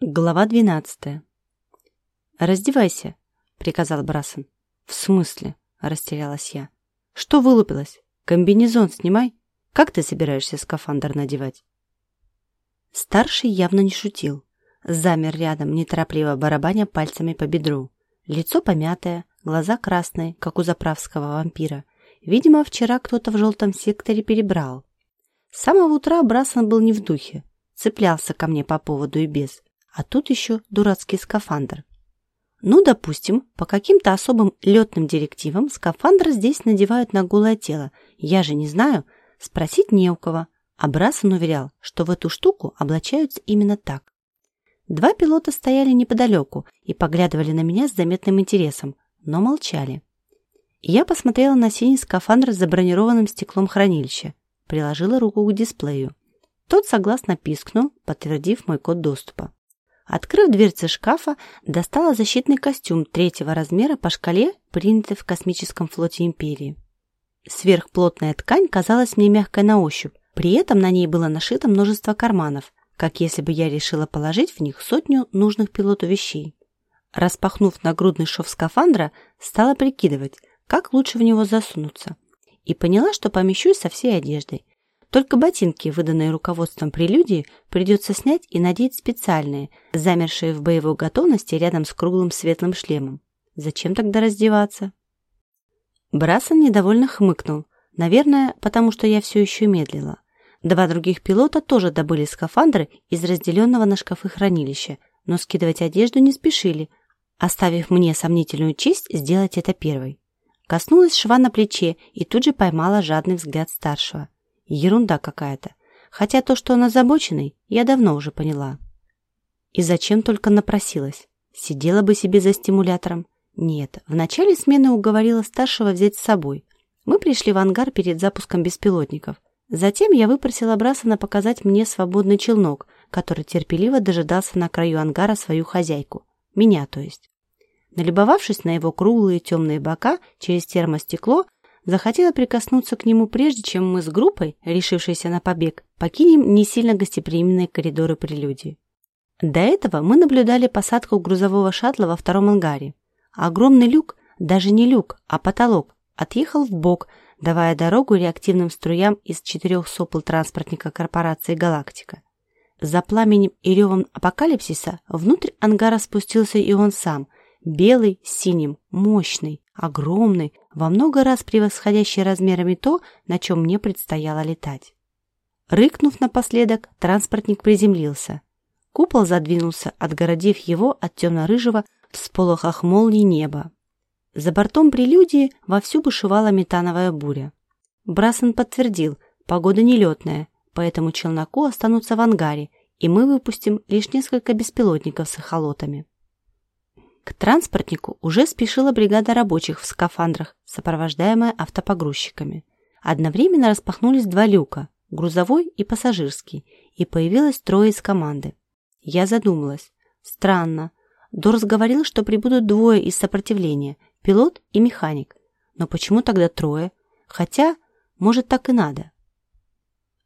Глава двенадцатая. «Раздевайся», — приказал Брасон. «В смысле?» — растерялась я. «Что вылупилось? Комбинезон снимай. Как ты собираешься скафандр надевать?» Старший явно не шутил. Замер рядом, неторопливо барабаня пальцами по бедру. Лицо помятое, глаза красные, как у заправского вампира. Видимо, вчера кто-то в желтом секторе перебрал. С самого утра Брасон был не в духе. Цеплялся ко мне по поводу и без. А тут еще дурацкий скафандр. Ну, допустим, по каким-то особым летным директивам скафандр здесь надевают на голое тело. Я же не знаю, спросить не у кого. А Брасон уверял, что в эту штуку облачаются именно так. Два пилота стояли неподалеку и поглядывали на меня с заметным интересом, но молчали. Я посмотрела на синий скафандр с забронированным стеклом хранилища, приложила руку к дисплею. Тот согласно пискнул, подтвердив мой код доступа. Открыв дверцы шкафа, достала защитный костюм третьего размера по шкале, принятой в космическом флоте Империи. Сверхплотная ткань казалась мне мягкой на ощупь, при этом на ней было нашито множество карманов, как если бы я решила положить в них сотню нужных пилоту вещей. Распахнув нагрудный шов скафандра, стала прикидывать, как лучше в него засунуться, и поняла, что помещусь со всей одеждой, только ботинки, выданные руководством прелюдии, придется снять и надеть специальные, замершие в боевой готовности рядом с круглым светлым шлемом. Зачем тогда раздеваться? Брасон недовольно хмыкнул. Наверное, потому что я все еще медлила. Два других пилота тоже добыли скафандры из разделенного на шкафы хранилища, но скидывать одежду не спешили, оставив мне сомнительную честь сделать это первой. Коснулась шва на плече и тут же поймала жадный взгляд старшего. Ерунда какая-то. Хотя то, что он озабоченный, я давно уже поняла. И зачем только напросилась? Сидела бы себе за стимулятором. Нет, в начале смены уговорила старшего взять с собой. Мы пришли в ангар перед запуском беспилотников. Затем я выпросила Брасона показать мне свободный челнок, который терпеливо дожидался на краю ангара свою хозяйку. Меня, то есть. Налюбовавшись на его круглые темные бока через термостекло, захотела прикоснуться к нему, прежде чем мы с группой, решившейся на побег, покинем не сильно гостеприимные коридоры прелюдии. До этого мы наблюдали посадку грузового шаттла во втором ангаре. Огромный люк, даже не люк, а потолок, отъехал в бок, давая дорогу реактивным струям из четырех сопл транспортника корпорации «Галактика». За пламенем и ревом апокалипсиса внутрь ангара спустился и он сам, белый синим, мощный, огромный, во много раз превосходящий размерами то, на чем мне предстояло летать. Рыкнув напоследок, транспортник приземлился. Купол задвинулся, отгородив его от темно-рыжего в сполохах молний неба. За бортом прелюдии вовсю бушевала метановая буря. Брасон подтвердил, погода нелетная, поэтому челноку останутся в ангаре, и мы выпустим лишь несколько беспилотников с эхолотами. К транспортнику уже спешила бригада рабочих в скафандрах, сопровождаемая автопогрузчиками. Одновременно распахнулись два люка, грузовой и пассажирский, и появилось трое из команды. Я задумалась. Странно. Дорс говорил, что прибудут двое из сопротивления, пилот и механик. Но почему тогда трое? Хотя, может, так и надо.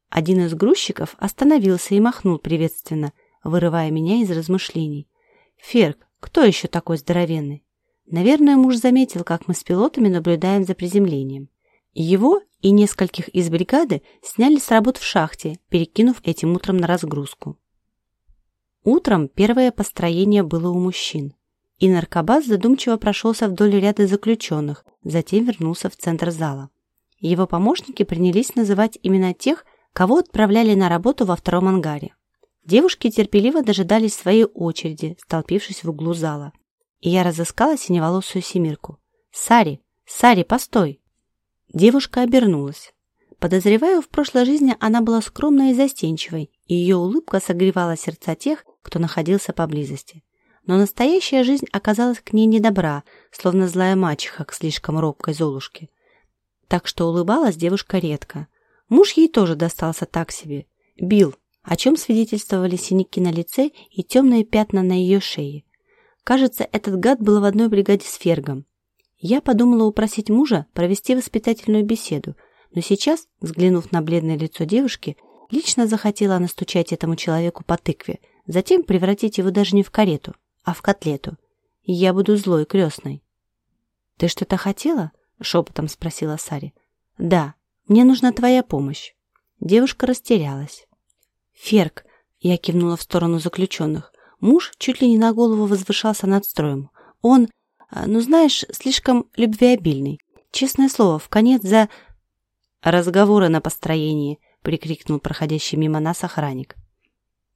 Один из грузчиков остановился и махнул приветственно, вырывая меня из размышлений. «Ферк, кто еще такой здоровенный? Наверное, муж заметил, как мы с пилотами наблюдаем за приземлением. Его и нескольких из бригады сняли с работ в шахте, перекинув этим утром на разгрузку. Утром первое построение было у мужчин, и наркобас задумчиво прошелся вдоль ряда заключенных, затем вернулся в центр зала. Его помощники принялись называть имена тех, кого отправляли на работу во втором ангаре. Девушки терпеливо дожидались своей очереди, столпившись в углу зала. И я разыскала синеволосую семирку. «Сари! Сари, постой!» Девушка обернулась. Подозреваю, в прошлой жизни она была скромной и застенчивой, и ее улыбка согревала сердца тех, кто находился поблизости. Но настоящая жизнь оказалась к ней недобра, словно злая мачеха к слишком робкой Золушке. Так что улыбалась девушка редко. Муж ей тоже достался так себе. Бил, о чем свидетельствовали синяки на лице и темные пятна на ее шее. Кажется, этот гад был в одной бригаде с Фергом. Я подумала упросить мужа провести воспитательную беседу, но сейчас, взглянув на бледное лицо девушки, лично захотела настучать этому человеку по тыкве затем превратить его даже не в карету, а в котлету. И я буду злой крестной. «Ты что-то хотела?» — шепотом спросила Сари. «Да, мне нужна твоя помощь». Девушка растерялась. «Ферк!» — я кивнула в сторону заключенных. Муж чуть ли не на голову возвышался над строем. Он, а, ну знаешь, слишком любвеобильный. Честное слово, в конец за... «Разговоры на построении!» — прикрикнул проходящий мимо нас охранник.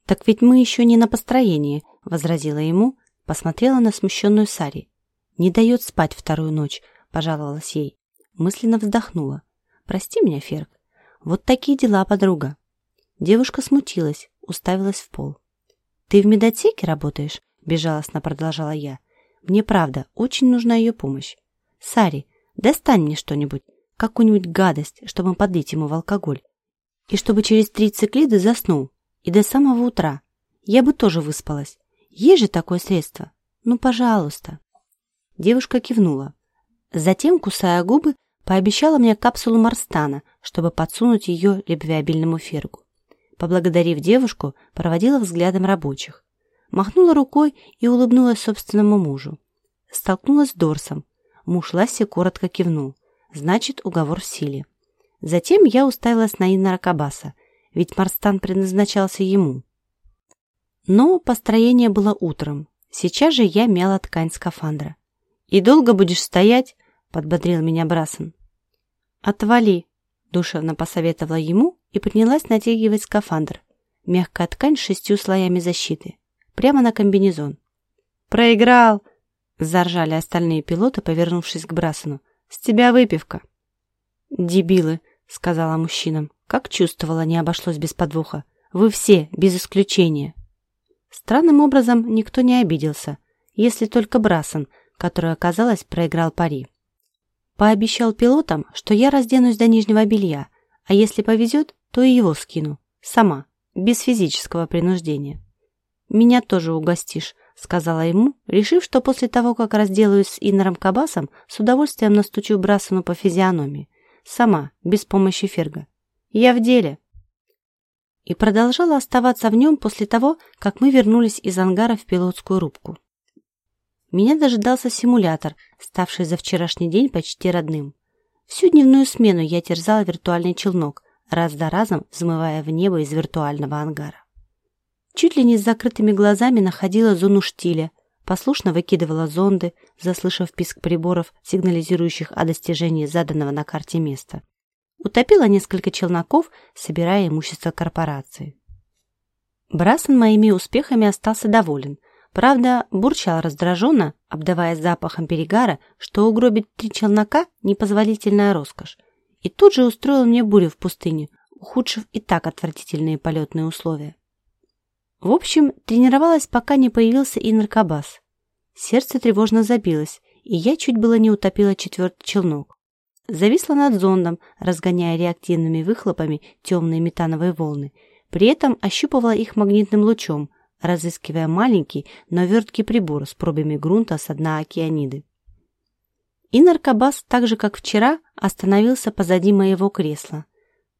«Так ведь мы еще не на построении», — возразила ему, посмотрела на смущенную Сари. «Не дает спать вторую ночь», — пожаловалась ей. Мысленно вздохнула. «Прости меня, Ферк. Вот такие дела, подруга». Девушка смутилась, уставилась в пол. «Ты в медотеке работаешь?» — безжалостно продолжала я. «Мне, правда, очень нужна ее помощь. Сари, достань мне что-нибудь, какую-нибудь гадость, чтобы подлить ему в алкоголь. И чтобы через три циклиды заснул. И до самого утра. Я бы тоже выспалась. Есть же такое средство? Ну, пожалуйста. Девушка кивнула. Затем, кусая губы, пообещала мне капсулу Марстана, чтобы подсунуть ее любвеобильному фергу. Поблагодарив девушку, проводила взглядом рабочих. Махнула рукой и улыбнулась собственному мужу. Столкнулась с Дорсом. Муж Ласси коротко кивнул. Значит, уговор в силе. Затем я уставилась на Инна Ракабаса, ведь Марстан предназначался ему. Но построение было утром. Сейчас же я мяла ткань скафандра. «И долго будешь стоять?» — подбодрил меня Брасон. «Отвали!» — душевно посоветовала ему и принялась натягивать скафандр. Мягкая ткань с шестью слоями защиты. Прямо на комбинезон. «Проиграл!» — заржали остальные пилоты, повернувшись к Брасону. «С тебя выпивка!» «Дебилы!» — сказала мужчинам. «Как чувствовала, не обошлось без подвоха. Вы все, без исключения». Странным образом никто не обиделся, если только Брасон, который, оказалось, проиграл пари. Пообещал пилотам, что я разденусь до нижнего белья, а если повезет, то и его скину. Сама, без физического принуждения. «Меня тоже угостишь», — сказала ему, решив, что после того, как разделаюсь с Иннером Кабасом, с удовольствием настучу Брасону по физиономии. Сама, без помощи Ферга. Я в деле. И продолжала оставаться в нем после того, как мы вернулись из ангара в пилотскую рубку. Меня дожидался симулятор, ставший за вчерашний день почти родным. Всю дневную смену я терзала виртуальный челнок, раз за разом взмывая в небо из виртуального ангара. Чуть ли не с закрытыми глазами находила зону штиля, послушно выкидывала зонды, заслышав писк приборов, сигнализирующих о достижении заданного на карте места. Утопила несколько челноков, собирая имущество корпорации. Брасон моими успехами остался доволен. Правда, бурчал раздраженно, обдавая запахом перегара, что угробить три челнока – непозволительная роскошь. И тут же устроил мне бурю в пустыне, ухудшив и так отвратительные полетные условия. В общем, тренировалась, пока не появился и наркобас. Сердце тревожно забилось, и я чуть было не утопила четвертый челнок. Зависла над зондом, разгоняя реактивными выхлопами темные метановые волны. При этом ощупывала их магнитным лучом, разыскивая маленький, но верткий прибор с пробами грунта с дна океаниды. И наркобас, так же как вчера, остановился позади моего кресла.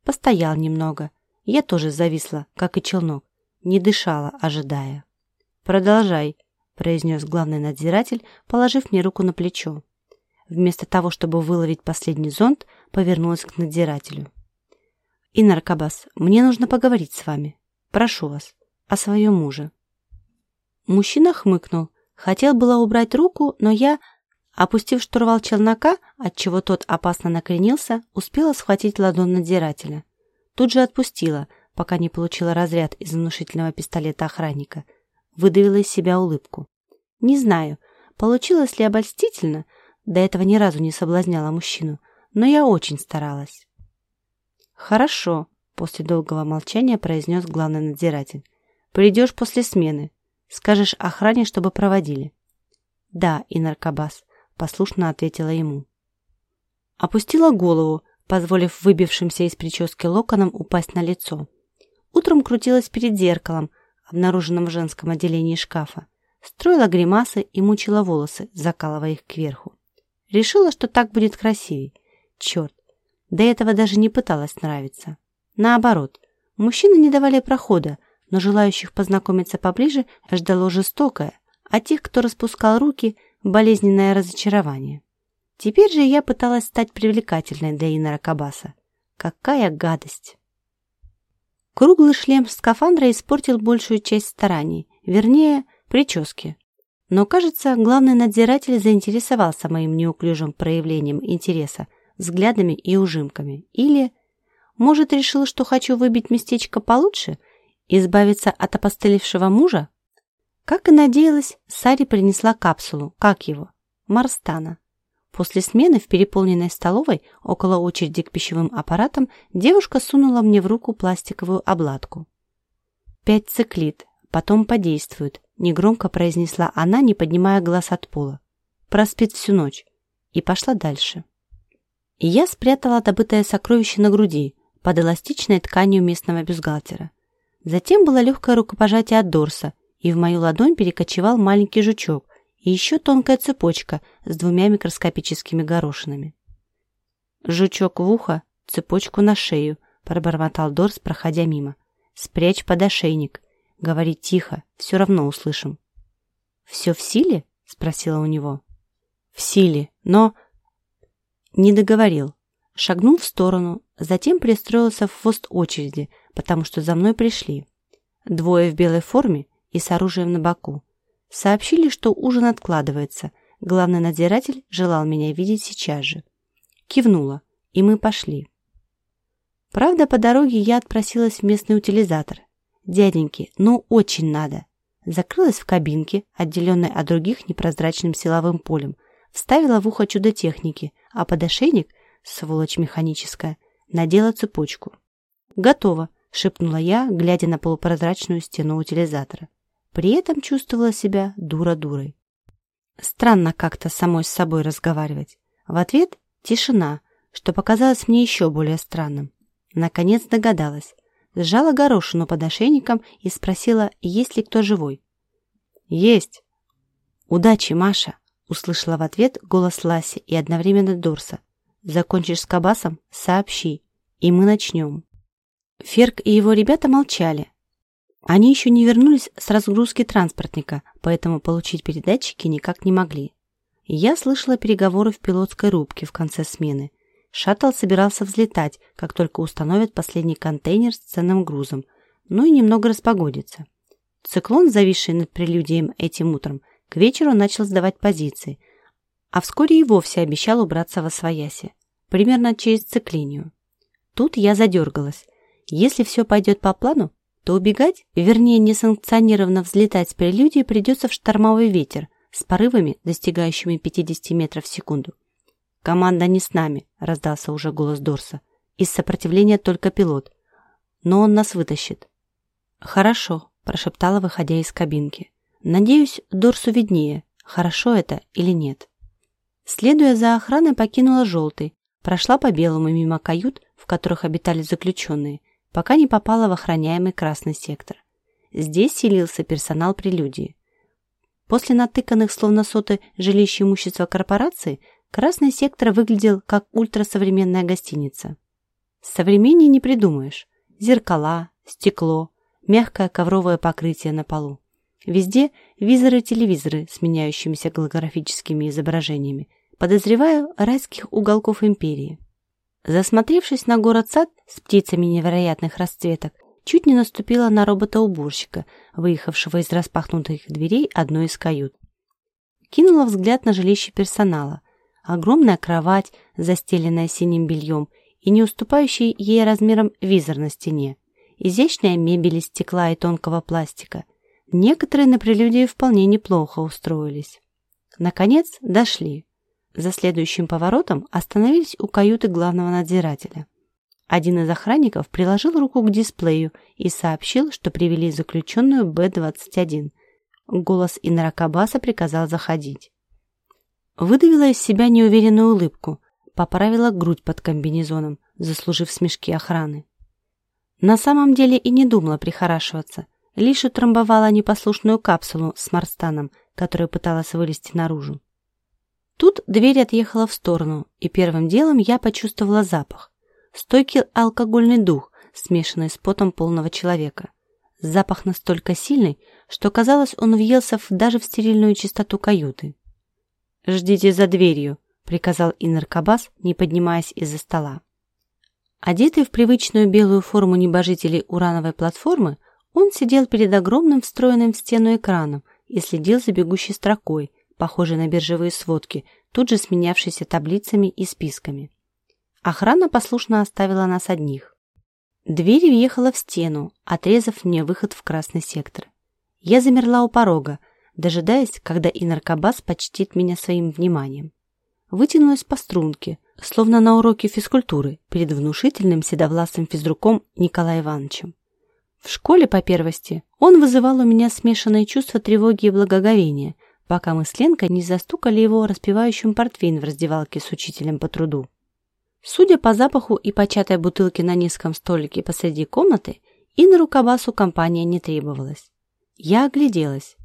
Постоял немного. Я тоже зависла, как и челнок не дышала, ожидая. «Продолжай», — произнес главный надзиратель, положив мне руку на плечо. Вместо того, чтобы выловить последний зонт, повернулась к надзирателю. «И, наркобас, мне нужно поговорить с вами. Прошу вас, о своем муже». Мужчина хмыкнул. Хотел было убрать руку, но я, опустив штурвал челнока, отчего тот опасно накренился, успела схватить ладонь надзирателя. Тут же отпустила, пока не получила разряд из внушительного пистолета охранника. Выдавила из себя улыбку. Не знаю, получилось ли обольстительно, до этого ни разу не соблазняла мужчину, но я очень старалась. «Хорошо», — после долгого молчания произнес главный надзиратель. «Придешь после смены. Скажешь охране, чтобы проводили». «Да, и наркобас», — послушно ответила ему. Опустила голову, позволив выбившимся из прически локонам упасть на лицо. Утром крутилась перед зеркалом, обнаруженным в женском отделении шкафа. Строила гримасы и мучила волосы, закалывая их кверху. Решила, что так будет красивей. Черт, до этого даже не пыталась нравиться. Наоборот, мужчины не давали прохода, но желающих познакомиться поближе ждало жестокое, а тех, кто распускал руки, болезненное разочарование. Теперь же я пыталась стать привлекательной для Инара Кабаса. Какая гадость! Круглый шлем скафандра испортил большую часть стараний, вернее, прически. Но, кажется, главный надзиратель заинтересовался моим неуклюжим проявлением интереса, взглядами и ужимками. Или, может, решил, что хочу выбить местечко получше, избавиться от опостылевшего мужа? Как и надеялась, Сари принесла капсулу, как его, Марстана. После смены в переполненной столовой около очереди к пищевым аппаратам девушка сунула мне в руку пластиковую обладку. «Пять циклит, потом подействует», — негромко произнесла она, не поднимая глаз от пола. «Проспит всю ночь». И пошла дальше. Я спрятала добытое сокровище на груди, под эластичной тканью местного бюстгальтера. Затем было легкое рукопожатие от Дорса, и в мою ладонь перекочевал маленький жучок, и еще тонкая цепочка с двумя микроскопическими горошинами. «Жучок в ухо, цепочку на шею», — пробормотал Дорс, проходя мимо. «Спрячь под ошейник. Говори тихо, все равно услышим». «Все в силе?» — спросила у него. «В силе, но...» Не договорил. Шагнул в сторону, затем пристроился в хвост очереди, потому что за мной пришли. Двое в белой форме и с оружием на боку. Сообщили, что ужин откладывается. Главный надзиратель желал меня видеть сейчас же. Кивнула, и мы пошли. Правда, по дороге я отпросилась в местный утилизатор. Дяденьки, ну очень надо. Закрылась в кабинке, отделенной от других непрозрачным силовым полем, вставила в ухо чудо техники, а под ошейник, сволочь механическая, надела цепочку. «Готово», — шепнула я, глядя на полупрозрачную стену утилизатора. При этом чувствовала себя дура-дурой. Странно как-то самой с собой разговаривать. В ответ тишина, что показалось мне еще более странным. Наконец догадалась. Сжала горошину под ошейником и спросила, есть ли кто живой. «Есть!» «Удачи, Маша!» — услышала в ответ голос Ласи и одновременно Дорса. «Закончишь с Кабасом? Сообщи, и мы начнем». Ферк и его ребята молчали, они еще не вернулись с разгрузки транспортника, поэтому получить передатчики никак не могли. Я слышала переговоры в пилотской рубке в конце смены. Шаттл собирался взлетать, как только установят последний контейнер с ценным грузом, ну и немного распогодится. Циклон, зависший над прелюдием этим утром, к вечеру начал сдавать позиции, а вскоре и вовсе обещал убраться во свояси, примерно через циклинию. Тут я задергалась. Если все пойдет по плану, то убегать, вернее несанкционированно взлетать с прелюдией придется в штормовой ветер с порывами, достигающими 50 метров в секунду. «Команда не с нами», — раздался уже голос Дорса. «Из сопротивления только пилот. Но он нас вытащит». «Хорошо», — прошептала, выходя из кабинки. «Надеюсь, Дорсу виднее, хорошо это или нет». Следуя за охраной, покинула желтый, прошла по белому мимо кают, в которых обитали заключенные, пока не попала в охраняемый красный сектор. Здесь селился персонал прелюдии. После натыканных словно соты жилищ имущества корпорации, красный сектор выглядел как ультрасовременная гостиница. Современнее не придумаешь. Зеркала, стекло, мягкое ковровое покрытие на полу. Везде визоры-телевизоры с меняющимися голографическими изображениями. Подозреваю, райских уголков империи. Засмотревшись на город-сад с птицами невероятных расцветок, чуть не наступила на робота-уборщика, выехавшего из распахнутых дверей одной из кают. Кинула взгляд на жилище персонала. Огромная кровать, застеленная синим бельем, и не уступающий ей размером визор на стене. Изящная мебель из стекла и тонкого пластика. Некоторые на прелюдии вполне неплохо устроились. Наконец дошли. За следующим поворотом остановились у каюты главного надзирателя. Один из охранников приложил руку к дисплею и сообщил, что привели заключенную Б-21. Голос Инракабаса приказал заходить. Выдавила из себя неуверенную улыбку, поправила грудь под комбинезоном, заслужив смешки охраны. На самом деле и не думала прихорашиваться, лишь утрамбовала непослушную капсулу с Марстаном, которая пыталась вылезти наружу. Тут дверь отъехала в сторону, и первым делом я почувствовала запах. Стойкий алкогольный дух, смешанный с потом полного человека. Запах настолько сильный, что казалось, он въелся даже в стерильную чистоту каюты. «Ждите за дверью», — приказал Иннер Кабас, не поднимаясь из-за стола. Одетый в привычную белую форму небожителей урановой платформы, он сидел перед огромным встроенным в стену экраном и следил за бегущей строкой, похожей на биржевые сводки, тут же сменявшейся таблицами и списками. Охрана послушно оставила нас одних. Дверь въехала в стену, отрезав мне выход в красный сектор. Я замерла у порога, дожидаясь, когда инаркобас почтит меня своим вниманием. Вытянулась по струнке, словно на уроке физкультуры перед внушительным седовласым физруком Николаем Ивановичем. В школе по первости он вызывал у меня смешанные чувства тревоги и благоговения, пока мы с Ленкой не застукали его распивающим портвейн в раздевалке с учителем по труду. Судя по запаху и початой бутылке на низком столике посреди комнаты, и на рукобасу компания не требовалась. Я огляделась.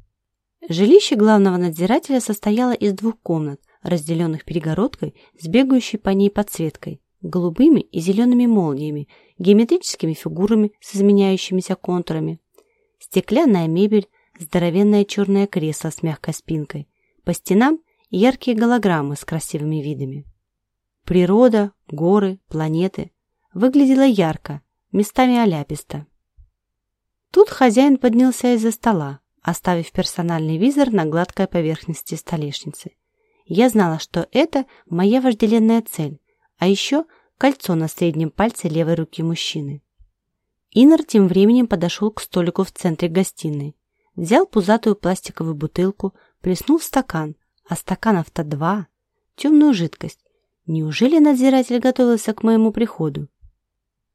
Жилище главного надзирателя состояло из двух комнат, разделенных перегородкой с бегающей по ней подсветкой, голубыми и зелеными молниями, геометрическими фигурами с изменяющимися контурами, стеклянная мебель, здоровенное черное кресло с мягкой спинкой, по стенам яркие голограммы с красивыми видами. Природа, горы, планеты. Выглядела ярко, местами оляписто. Тут хозяин поднялся из-за стола, оставив персональный визор на гладкой поверхности столешницы. Я знала, что это моя вожделенная цель, а еще кольцо на среднем пальце левой руки мужчины. Иннер тем временем подошел к столику в центре гостиной, взял пузатую пластиковую бутылку, плеснул в стакан, а стаканов-то два, темную жидкость, Неужели надзиратель готовился к моему приходу?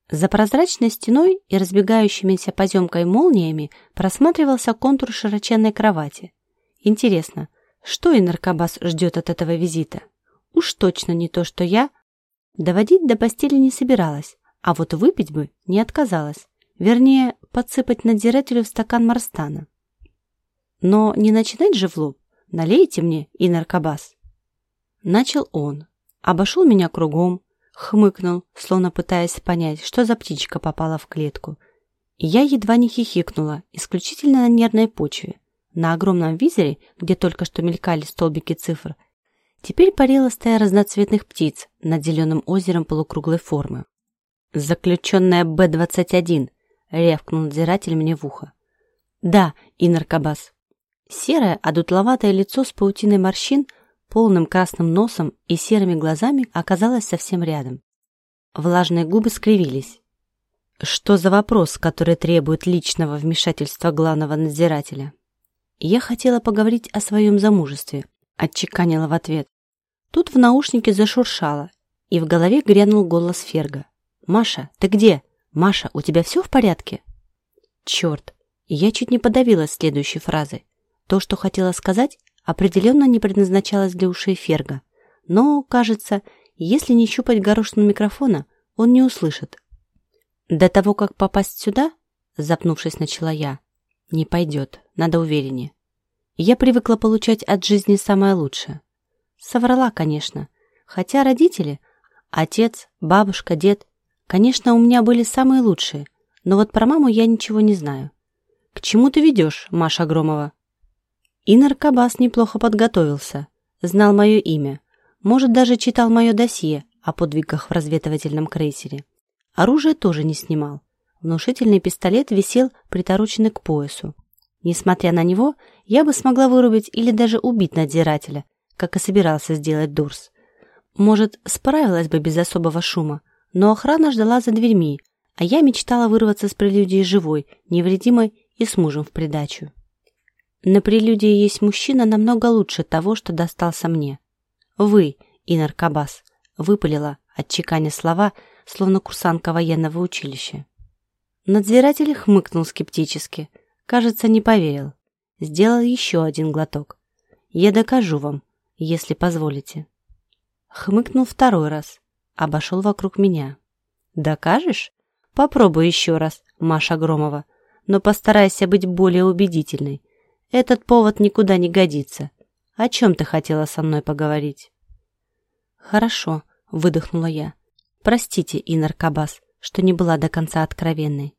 За прозрачной стеной и разбегающимися поземкой молниями просматривался контур широченной кровати. Интересно, что и наркобас ждет от этого визита? Уж точно не то, что я. Доводить до постели не собиралась, а вот выпить бы не отказалась. Вернее, подсыпать надзирателю в стакан марстана. Но не начинать же в лоб. Налейте мне и наркобас. Начал он, Обошел меня кругом, хмыкнул, словно пытаясь понять, что за птичка попала в клетку. И я едва не хихикнула, исключительно на нервной почве. На огромном визоре, где только что мелькали столбики цифр, теперь парила стая разноцветных птиц над зеленым озером полукруглой формы. «Заключенная Б-21», — рявкнул надзиратель мне в ухо. «Да, и наркобас». Серое, одутловатое лицо с паутиной морщин полным красным носом и серыми глазами оказалась совсем рядом. Влажные губы скривились. Что за вопрос, который требует личного вмешательства главного надзирателя? Я хотела поговорить о своем замужестве, отчеканила в ответ. Тут в наушнике зашуршало, и в голове грянул голос Ферга. «Маша, ты где? Маша, у тебя все в порядке?» Черт, я чуть не подавилась следующей фразой. То, что хотела сказать, определенно не предназначалась для ушей Ферга. Но, кажется, если не щупать горошину микрофона, он не услышит. До того, как попасть сюда, запнувшись, начала я, не пойдет, надо увереннее. Я привыкла получать от жизни самое лучшее. Соврала, конечно, хотя родители, отец, бабушка, дед, конечно, у меня были самые лучшие, но вот про маму я ничего не знаю. К чему ты ведешь, Маша Громова? И наркобас неплохо подготовился, знал мое имя, может, даже читал мое досье о подвигах в разведывательном крейсере. Оружие тоже не снимал. Внушительный пистолет висел притороченный к поясу. Несмотря на него, я бы смогла вырубить или даже убить надзирателя, как и собирался сделать Дурс. Может, справилась бы без особого шума, но охрана ждала за дверьми, а я мечтала вырваться с прелюдии живой, невредимой и с мужем в придачу. На прелюдии есть мужчина намного лучше того, что достался мне. Вы, Инар Кабас, выпалила, отчеканя слова, словно курсантка военного училища. Надзиратель хмыкнул скептически. Кажется, не поверил. Сделал еще один глоток. Я докажу вам, если позволите. Хмыкнул второй раз. Обошел вокруг меня. Докажешь? Попробуй еще раз, Маша Громова. Но постарайся быть более убедительной. Этот повод никуда не годится. О чем ты хотела со мной поговорить?» «Хорошо», — выдохнула я. «Простите, Инар Кабас, что не была до конца откровенной.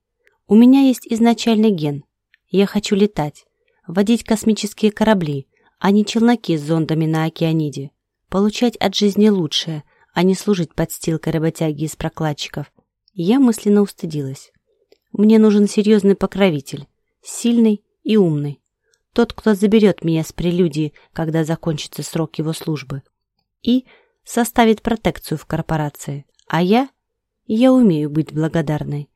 У меня есть изначальный ген. Я хочу летать, водить космические корабли, а не челноки с зондами на океаниде, получать от жизни лучшее, а не служить подстилкой работяги из прокладчиков. Я мысленно устыдилась. Мне нужен серьезный покровитель, сильный и умный. Тот, кто заберет меня с прелюдии, когда закончится срок его службы, и составит протекцию в корпорации. А я? Я умею быть благодарной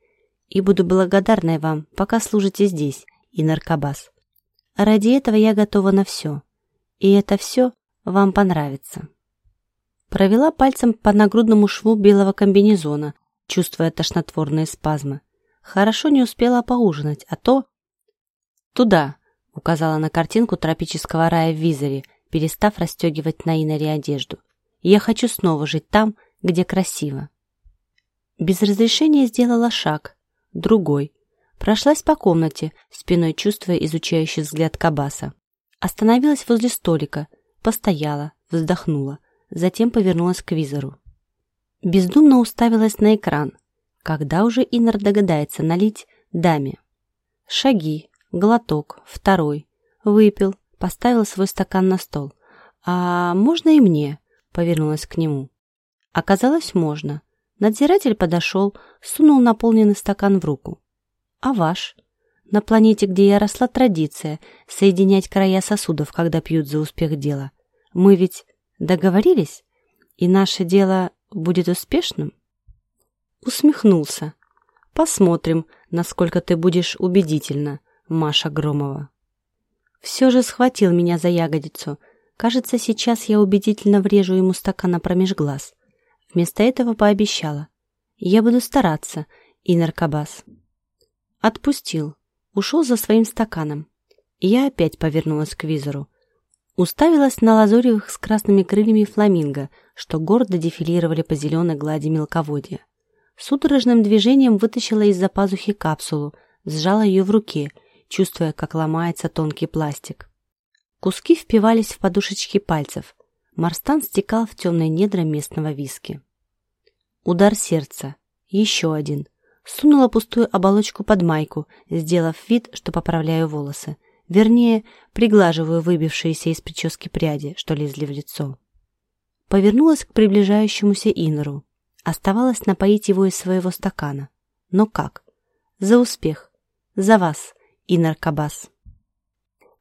и буду благодарной вам, пока служите здесь, и наркобас. Ради этого я готова на все. И это все вам понравится. Провела пальцем по нагрудному шву белого комбинезона, чувствуя тошнотворные спазмы. Хорошо не успела поужинать, а то... «Туда!» — указала на картинку тропического рая в визоре, перестав расстегивать на Инаре одежду. «Я хочу снова жить там, где красиво». Без разрешения сделала шаг, другой. Прошлась по комнате, спиной чувствуя изучающий взгляд Кабаса. Остановилась возле столика, постояла, вздохнула, затем повернулась к визору. Бездумно уставилась на экран. Когда уже Иннер догадается налить даме? Шаги, глоток, второй. Выпил, поставил свой стакан на стол. «А можно и мне?» — повернулась к нему. Оказалось, можно. Надзиратель подошел, сунул наполненный стакан в руку. «А ваш?» «На планете, где я росла, традиция — соединять края сосудов, когда пьют за успех дела. Мы ведь договорились? И наше дело будет успешным?» Усмехнулся. «Посмотрим, насколько ты будешь убедительна, Маша Громова». Все же схватил меня за ягодицу. Кажется, сейчас я убедительно врежу ему стакана промеж глаз. Вместо этого пообещала. «Я буду стараться, и наркобас». Отпустил. Ушел за своим стаканом. Я опять повернулась к визору. Уставилась на лазоревых с красными крыльями фламинго, что гордо дефилировали по зеленой глади мелководья. Судорожным движением вытащила из-за пазухи капсулу, сжала ее в руке, чувствуя, как ломается тонкий пластик. Куски впивались в подушечки пальцев, Марстан стекал в темные недра местного виски. Удар сердца. Еще один. Сунула пустую оболочку под майку, сделав вид, что поправляю волосы. Вернее, приглаживаю выбившиеся из прически пряди, что лезли в лицо. Повернулась к приближающемуся Инору. Оставалось напоить его из своего стакана. Но как? За успех. За вас, Инор Кабас.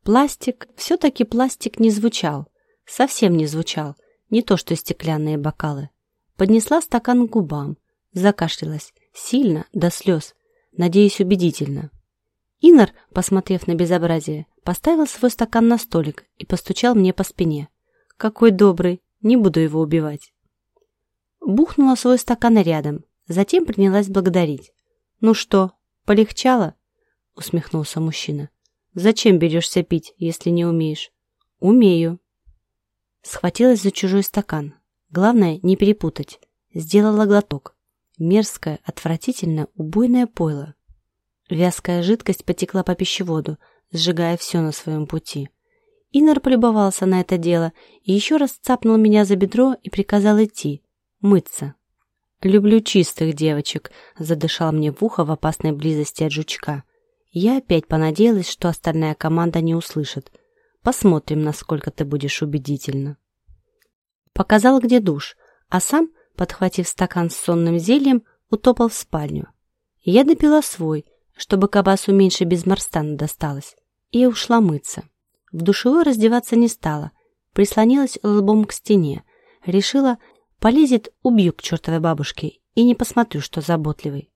Пластик, все-таки пластик не звучал. Совсем не звучал, не то что стеклянные бокалы. Поднесла стакан к губам, закашлялась, сильно, до слез, надеюсь, убедительно. Инор, посмотрев на безобразие, поставил свой стакан на столик и постучал мне по спине. Какой добрый, не буду его убивать. Бухнула свой стакан рядом, затем принялась благодарить. «Ну что, полегчало?» — усмехнулся мужчина. «Зачем берешься пить, если не умеешь?» «Умею», Схватилась за чужой стакан. Главное, не перепутать. Сделала глоток. Мерзкое, отвратительно, убойное пойло. Вязкая жидкость потекла по пищеводу, сжигая все на своем пути. Иннер полюбовался на это дело и еще раз цапнул меня за бедро и приказал идти, мыться. «Люблю чистых девочек», — задышал мне в ухо в опасной близости от жучка. Я опять понадеялась, что остальная команда не услышит — Посмотрим, насколько ты будешь убедительна. Показал, где душ, а сам, подхватив стакан с сонным зельем, утопал в спальню. Я допила свой, чтобы кабасу меньше без Марстана досталось, и ушла мыться. В душевой раздеваться не стала, прислонилась лбом к стене, решила, полезет, убью к чертовой бабушке и не посмотрю, что заботливый.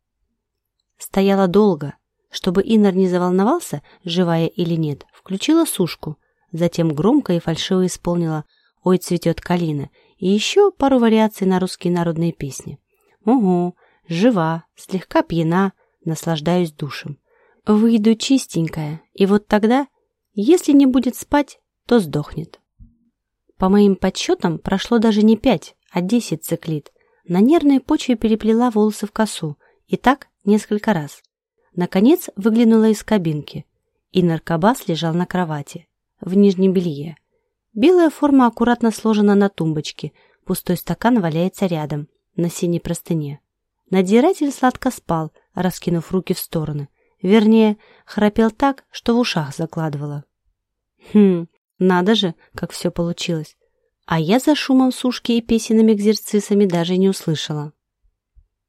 Стояла долго, чтобы Иннер не заволновался, живая или нет, включила сушку, затем громко и фальшиво исполнила «Ой, цветет калина» и еще пару вариаций на русские народные песни. Угу, жива, слегка пьяна, наслаждаюсь душем. Выйду чистенькая, и вот тогда, если не будет спать, то сдохнет. По моим подсчетам, прошло даже не пять, а десять циклит. На нервной почве переплела волосы в косу, и так несколько раз. Наконец выглянула из кабинки, и наркобас лежал на кровати в нижнем белье. Белая форма аккуратно сложена на тумбочке, пустой стакан валяется рядом, на синей простыне. Надзиратель сладко спал, раскинув руки в стороны. Вернее, храпел так, что в ушах закладывало. Хм, надо же, как все получилось. А я за шумом сушки и песенными экзерцисами даже не услышала.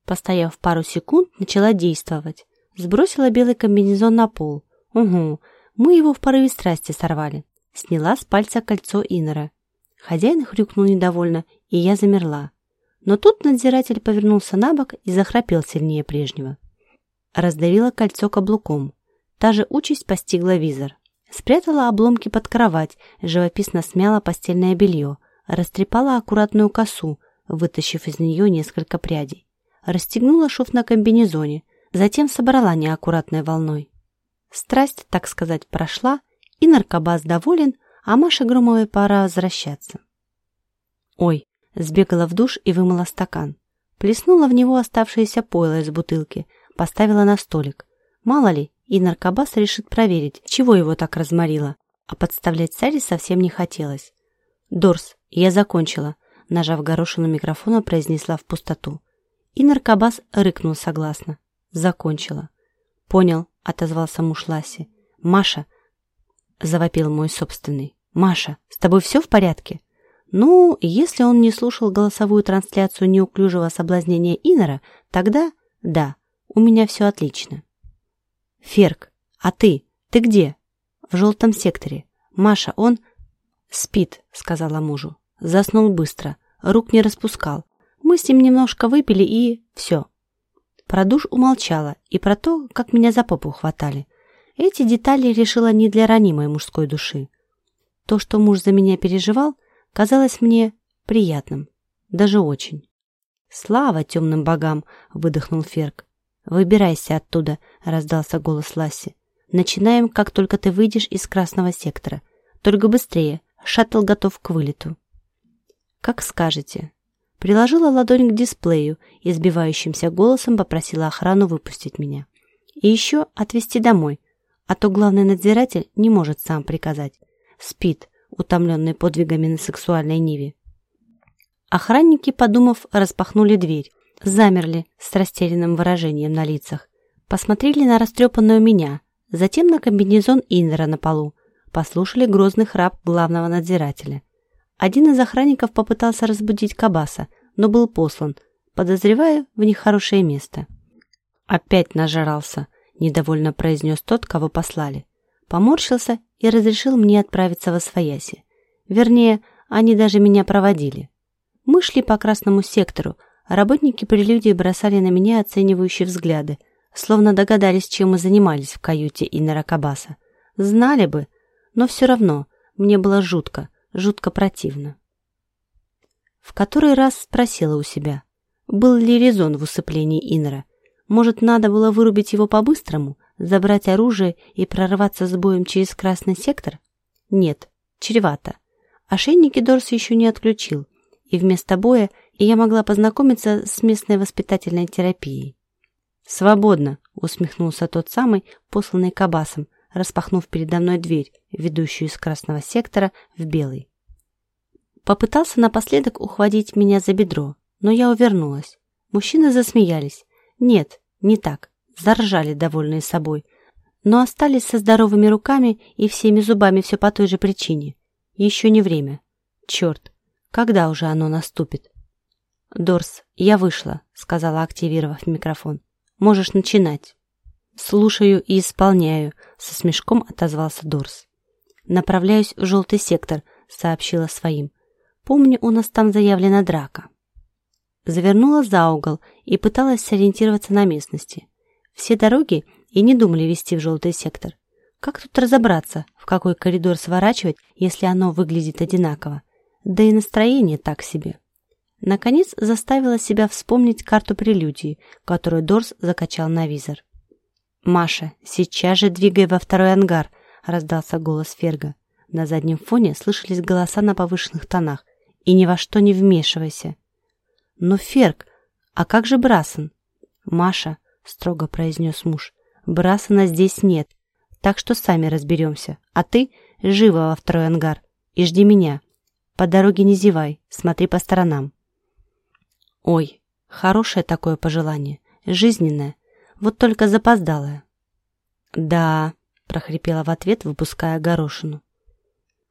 Постояв пару секунд, начала действовать. Сбросила белый комбинезон на пол. Угу, мы его в порыве страсти сорвали. Сняла с пальца кольцо Инора. Хозяин хрюкнул недовольно, и я замерла. Но тут надзиратель повернулся на бок и захрапел сильнее прежнего. Раздавила кольцо каблуком. Та же участь постигла визор. Спрятала обломки под кровать, живописно смяла постельное белье, растрепала аккуратную косу, вытащив из нее несколько прядей. Расстегнула шов на комбинезоне, затем собрала неаккуратной волной. Страсть, так сказать, прошла, и наркобас доволен, а Маше Громовой пора возвращаться. Ой, сбегала в душ и вымыла стакан. Плеснула в него оставшееся пойло из бутылки, поставила на столик. Мало ли, и наркобас решит проверить, чего его так разморило. А подставлять Салли совсем не хотелось. «Дорс, я закончила», — нажав горошину микрофона, произнесла в пустоту. И наркобас рыкнул согласно. «Закончила». «Понял», — отозвался муж Ласси. «Маша», — завопил мой собственный. «Маша, с тобой все в порядке?» Ну, если он не слушал голосовую трансляцию неуклюжего соблазнения Инора, тогда да, у меня все отлично. Ферк, а ты? Ты где? В желтом секторе. Маша, он... Спит, сказала мужу. Заснул быстро, рук не распускал. Мы с ним немножко выпили и... все. Про душ умолчала и про то, как меня за попу хватали. Эти детали решила не для ранимой мужской души. То, что муж за меня переживал, казалось мне приятным, даже очень. «Слава темным богам!» — выдохнул Ферк. «Выбирайся оттуда», — раздался голос Ласси. «Начинаем, как только ты выйдешь из красного сектора. Только быстрее, шаттл готов к вылету». «Как скажете». Приложила ладонь к дисплею и сбивающимся голосом попросила охрану выпустить меня. И еще отвезти домой, а то главный надзиратель не может сам приказать. Спит, утомленный подвигами на сексуальной ниве. Охранники, подумав, распахнули дверь, замерли с растерянным выражением на лицах, посмотрели на растрепанную меня, затем на комбинезон Инвера на полу, послушали грозный храп главного надзирателя. Один из охранников попытался разбудить Кабаса, но был послан, подозревая в нехорошее место. «Опять нажрался», — недовольно произнес тот, кого послали. Поморщился и разрешил мне отправиться во свояси. Вернее, они даже меня проводили. Мы шли по красному сектору, а работники прелюдии бросали на меня оценивающие взгляды, словно догадались, чем мы занимались в каюте Иннера Кабаса. Знали бы, но все равно мне было жутко, жутко противно. В который раз спросила у себя, был ли резон в усыплении Иннера. Может, надо было вырубить его по-быстрому, забрать оружие и прорваться с боем через красный сектор? Нет, чревато. Ошейники Дорс еще не отключил, и вместо боя я могла познакомиться с местной воспитательной терапией. «Свободно!» — усмехнулся тот самый, посланный Кабасом, распахнув передо мной дверь, ведущую из красного сектора в белый. Попытался напоследок ухватить меня за бедро, но я увернулась. Мужчины засмеялись. Нет, не так. Заржали, довольные собой. Но остались со здоровыми руками и всеми зубами все по той же причине. Еще не время. Черт, когда уже оно наступит? «Дорс, я вышла», — сказала, активировав микрофон. «Можешь начинать». «Слушаю и исполняю», — со смешком отозвался Дорс. «Направляюсь в желтый сектор», — сообщила своим. «Помню, у нас там заявлена драка». Завернула за угол и пыталась сориентироваться на местности. Все дороги и не думали вести в желтый сектор. Как тут разобраться, в какой коридор сворачивать, если оно выглядит одинаково? Да и настроение так себе. Наконец заставила себя вспомнить карту прелюдии, которую Дорс закачал на визор. «Маша, сейчас же двигай во второй ангар», — раздался голос Ферга. На заднем фоне слышались голоса на повышенных тонах. «И ни во что не вмешивайся». «Но, Ферг, а как же Брасон?» «Маша», — строго произнес муж, — «Брасона здесь нет, так что сами разберемся. А ты живо во второй ангар и жди меня. По дороге не зевай, смотри по сторонам». Ой, хорошее такое пожелание, жизненное, вот только запоздалое. «Да», — прохрипела в ответ, выпуская горошину.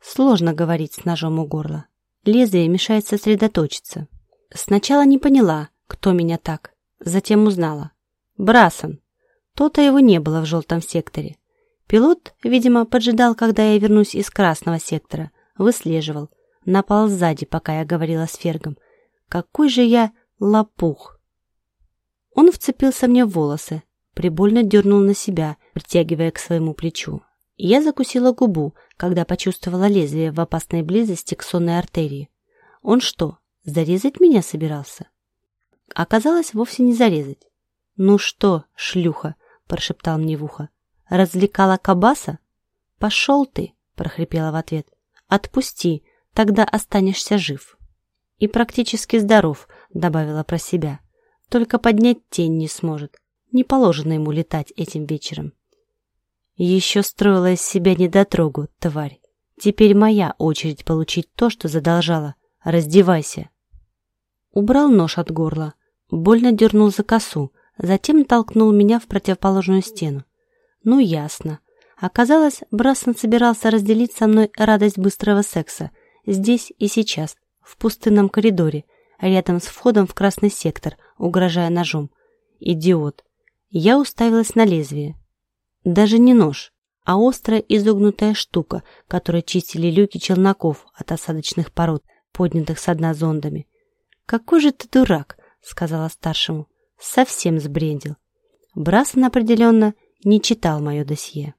Сложно говорить с ножом у горла. Лезвие мешает сосредоточиться. Сначала не поняла, кто меня так, затем узнала. Брасон. То-то его не было в желтом секторе. Пилот, видимо, поджидал, когда я вернусь из красного сектора, выслеживал, напал сзади, пока я говорила с Фергом. Какой же я лопух! Он вцепился мне в волосы, прибольно дернул на себя, притягивая к своему плечу. Я закусила губу, когда почувствовала лезвие в опасной близости к сонной артерии. Он что, зарезать меня собирался? Оказалось, вовсе не зарезать. «Ну что, шлюха?» – прошептал мне в ухо. «Развлекала кабаса?» «Пошел ты!» – прохрипела в ответ. «Отпусти, тогда останешься жив». «И практически здоров», – добавила про себя. «Только поднять тень не сможет. Не положено ему летать этим вечером». Еще строила из себя недотрогу, тварь. Теперь моя очередь получить то, что задолжала. Раздевайся. Убрал нож от горла, больно дернул за косу, затем толкнул меня в противоположную стену. Ну, ясно. Оказалось, Брассон собирался разделить со мной радость быстрого секса, здесь и сейчас, в пустынном коридоре, рядом с входом в красный сектор, угрожая ножом. Идиот. Я уставилась на лезвие. Даже не нож, а острая изогнутая штука, которой чистили люки челноков от осадочных пород, поднятых со дна зондами. «Какой же ты дурак!» — сказала старшему. «Совсем сбрендил». Брасон определенно не читал мое досье.